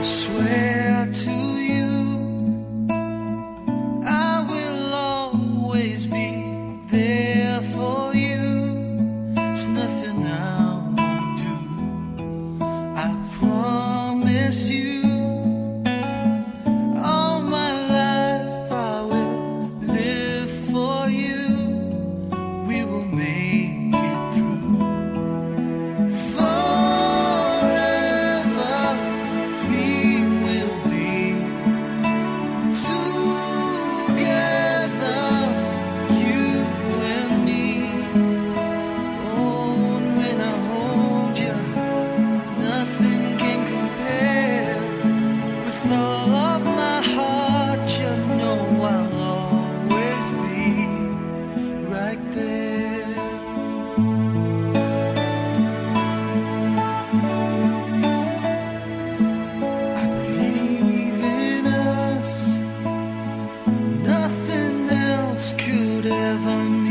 to you I will always be there for you It's nothing I do I promise you. Could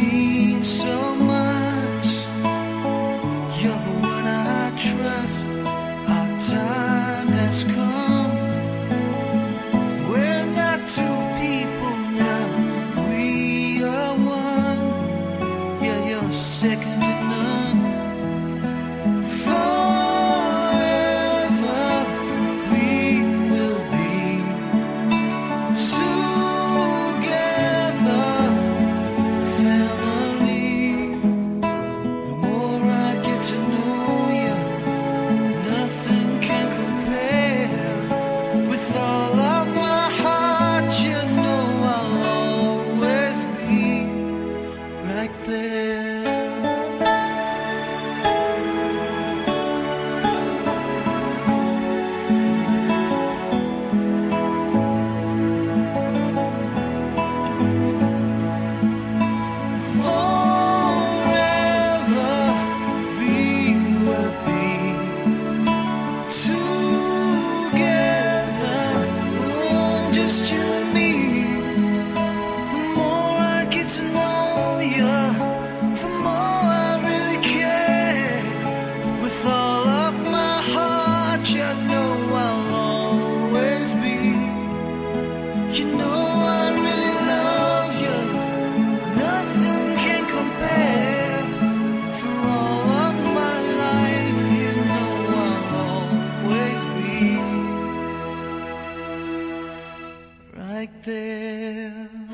right there.